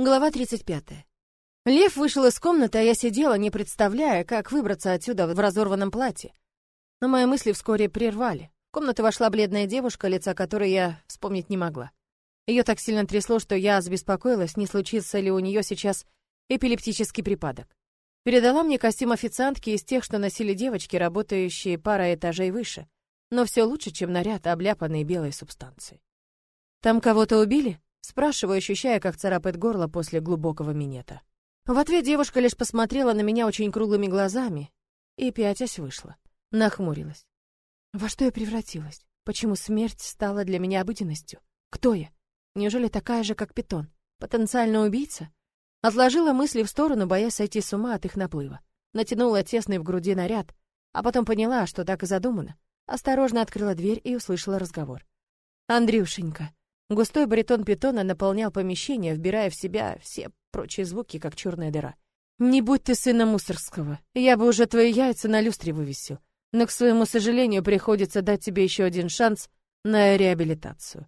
Глава 35. Лев вышел из комнаты, а я сидела, не представляя, как выбраться отсюда в разорванном платье. Но мои мысли вскоре прервали. В комнату вошла бледная девушка, лица которой я вспомнить не могла. Ее так сильно трясло, что я забеспокоилась, не случится ли у нее сейчас эпилептический припадок. Передала мне костюм официантки из тех, что носили девочки, работающие пара этажей выше. Но все лучше, чем наряд, обляпанный белой субстанцией. «Там кого-то убили?» Спрашиваю, ощущая, как царапает горло после глубокого минета. В ответ девушка лишь посмотрела на меня очень круглыми глазами и, пятясь, вышла. Нахмурилась. Во что я превратилась? Почему смерть стала для меня обыденностью? Кто я? Неужели такая же, как питон? Потенциально убийца? Отложила мысли в сторону, боясь сойти с ума от их наплыва. Натянула тесный в груди наряд, а потом поняла, что так и задумано. Осторожно открыла дверь и услышала разговор. «Андрюшенька, Густой баритон питона наполнял помещение, вбирая в себя все прочие звуки, как черная дыра. «Не будь ты сына Мусорского, я бы уже твои яйца на люстре вывесил. Но, к своему сожалению, приходится дать тебе еще один шанс на реабилитацию».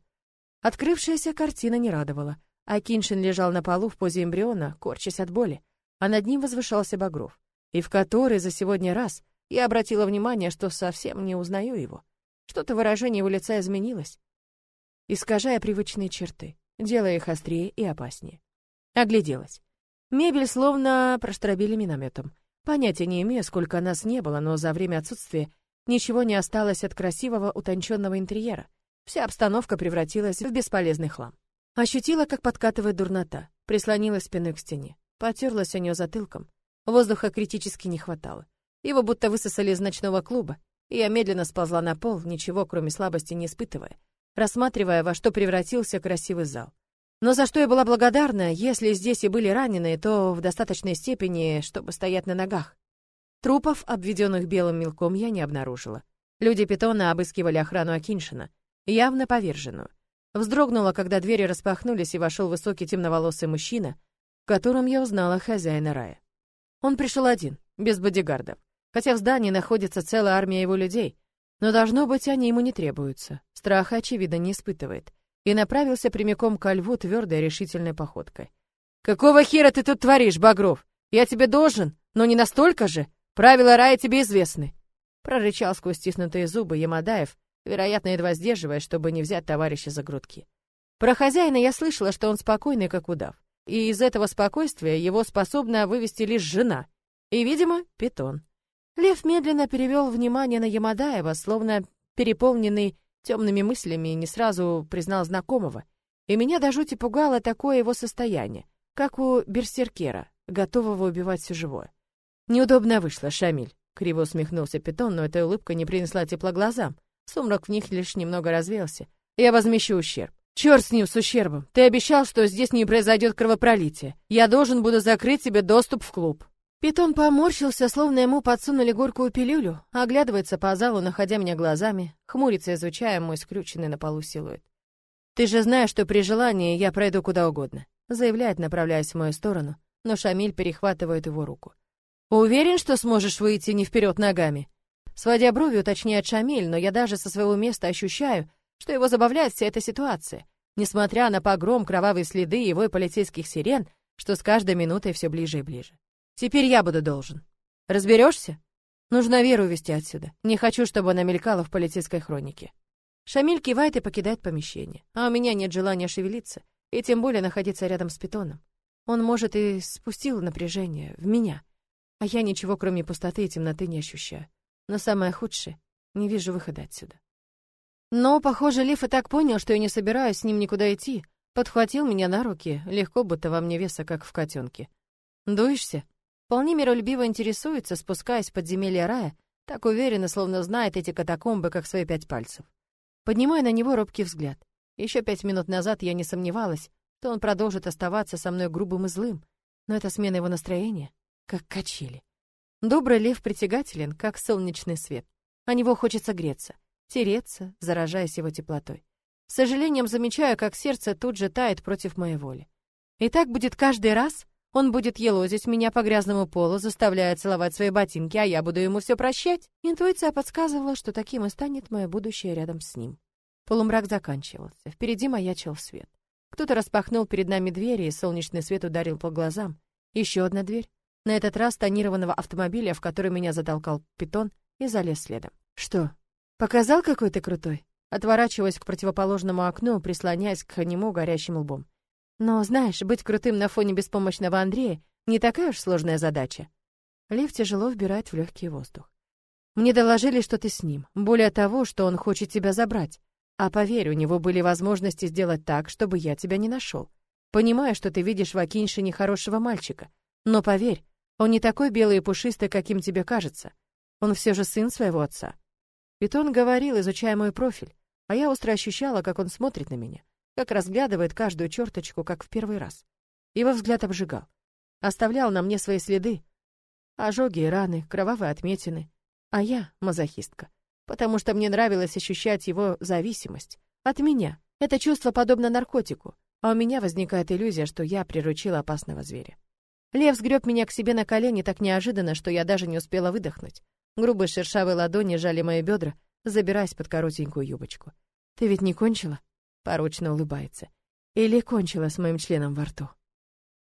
Открывшаяся картина не радовала. Акиншин лежал на полу в позе эмбриона, корчась от боли, а над ним возвышался Багров. И в который за сегодня раз я обратила внимание, что совсем не узнаю его. Что-то выражение его лица изменилось искажая привычные черты, делая их острее и опаснее. Огляделась. Мебель словно простробили минометом. Понятия не имею, сколько нас не было, но за время отсутствия ничего не осталось от красивого утонченного интерьера. Вся обстановка превратилась в бесполезный хлам. Ощутила, как подкатывает дурнота, прислонилась спиной к стене, потерлась о нее затылком. Воздуха критически не хватало. Его будто высосали из ночного клуба, и я медленно сползла на пол, ничего, кроме слабости, не испытывая рассматривая, во что превратился красивый зал. Но за что я была благодарна, если здесь и были раненые, то в достаточной степени, чтобы стоять на ногах. Трупов, обведенных белым мелком, я не обнаружила. Люди питона обыскивали охрану Акиншина, явно поверженную. Вздрогнула, когда двери распахнулись, и вошел высокий темноволосый мужчина, в котором я узнала хозяина рая. Он пришел один, без бодигардов, хотя в здании находится целая армия его людей, но, должно быть, они ему не требуются. Страха, очевидно, не испытывает. И направился прямиком ко льву твердой решительной походкой. «Какого хера ты тут творишь, Багров? Я тебе должен, но не настолько же. Правила рая тебе известны». Прорычал сквозь стиснутые зубы Ямадаев, вероятно, едва сдерживая, чтобы не взять товарища за грудки. Про хозяина я слышала, что он спокойный, как удав. И из этого спокойствия его способна вывести лишь жена. И, видимо, питон. Лев медленно перевел внимание на Ямадаева, словно переполненный темными мыслями, и не сразу признал знакомого. И меня до жути пугало такое его состояние, как у берсеркера, готового убивать все живое. Неудобно вышло, Шамиль. Криво усмехнулся Питон, но эта улыбка не принесла тепла глазам. Сумрак в них лишь немного развеялся. Я возмещу ущерб. Черт с ним, с ущербом. Ты обещал, что здесь не произойдет кровопролитие. Я должен буду закрыть тебе доступ в клуб. Питон поморщился, словно ему подсунули горькую пилюлю, оглядывается по залу, находя меня глазами, хмурится, изучая мой скрюченный на полу силуэт. «Ты же знаешь, что при желании я пройду куда угодно», заявляет, направляясь в мою сторону, но Шамиль перехватывает его руку. «Уверен, что сможешь выйти не вперед ногами?» Сводя брови, уточняет Шамиль, но я даже со своего места ощущаю, что его забавляет вся эта ситуация, несмотря на погром, кровавые следы и вой полицейских сирен, что с каждой минутой все ближе и ближе. Теперь я буду должен. Разберешься? Нужно Веру увезти отсюда. Не хочу, чтобы она мелькала в полицейской хронике. Шамиль кивает и покидает помещение. А у меня нет желания шевелиться, и тем более находиться рядом с питоном. Он, может, и спустил напряжение в меня, а я ничего, кроме пустоты и темноты, не ощущаю. Но самое худшее — не вижу выхода отсюда. Но, похоже, Лев и так понял, что я не собираюсь с ним никуда идти. Подхватил меня на руки, легко, будто во мне веса, как в котенке. «Дуешься?» Вполне миролюбиво интересуется, спускаясь в подземелье рая, так уверенно, словно знает эти катакомбы, как свои пять пальцев. Поднимаю на него робкий взгляд. Еще пять минут назад я не сомневалась, что он продолжит оставаться со мной грубым и злым, но это смена его настроения, как качели. Добрый лев притягателен, как солнечный свет. О него хочется греться, тереться, заражаясь его теплотой. С сожалением замечаю, как сердце тут же тает против моей воли. И так будет каждый раз, он будет елозить меня по грязному полу, заставляя целовать свои ботинки, а я буду ему все прощать. Интуиция подсказывала, что таким и станет мое будущее рядом с ним. Полумрак заканчивался. Впереди маячил свет. Кто-то распахнул перед нами двери, и солнечный свет ударил по глазам. Еще одна дверь. На этот раз тонированного автомобиля, в который меня затолкал питон и залез следом. Что? Показал, какой ты крутой? Отворачиваясь к противоположному окну, прислоняясь к нему горящим лбом. Но, знаешь, быть крутым на фоне беспомощного Андрея не такая уж сложная задача. Лев тяжело вбирает в легкий воздух. Мне доложили, что ты с ним. Более того, что он хочет тебя забрать. А поверь, у него были возможности сделать так, чтобы я тебя не нашел. Понимаю, что ты видишь в Акиньше нехорошего мальчика. Но поверь, он не такой белый и пушистый, каким тебе кажется. Он все же сын своего отца. Питон говорил, изучая мой профиль, а я остро ощущала, как он смотрит на меня как разглядывает каждую черточку, как в первый раз. Его взгляд обжигал. Оставлял на мне свои следы. Ожоги и раны, кровавые отметины. А я мазохистка. Потому что мне нравилось ощущать его зависимость. От меня. Это чувство подобно наркотику. А у меня возникает иллюзия, что я приручила опасного зверя. Лев сгреб меня к себе на колени так неожиданно, что я даже не успела выдохнуть. Грубые шершавые ладони жали мои бедра, забираясь под коротенькую юбочку. «Ты ведь не кончила?» Порочно улыбается. Или кончила с моим членом во рту.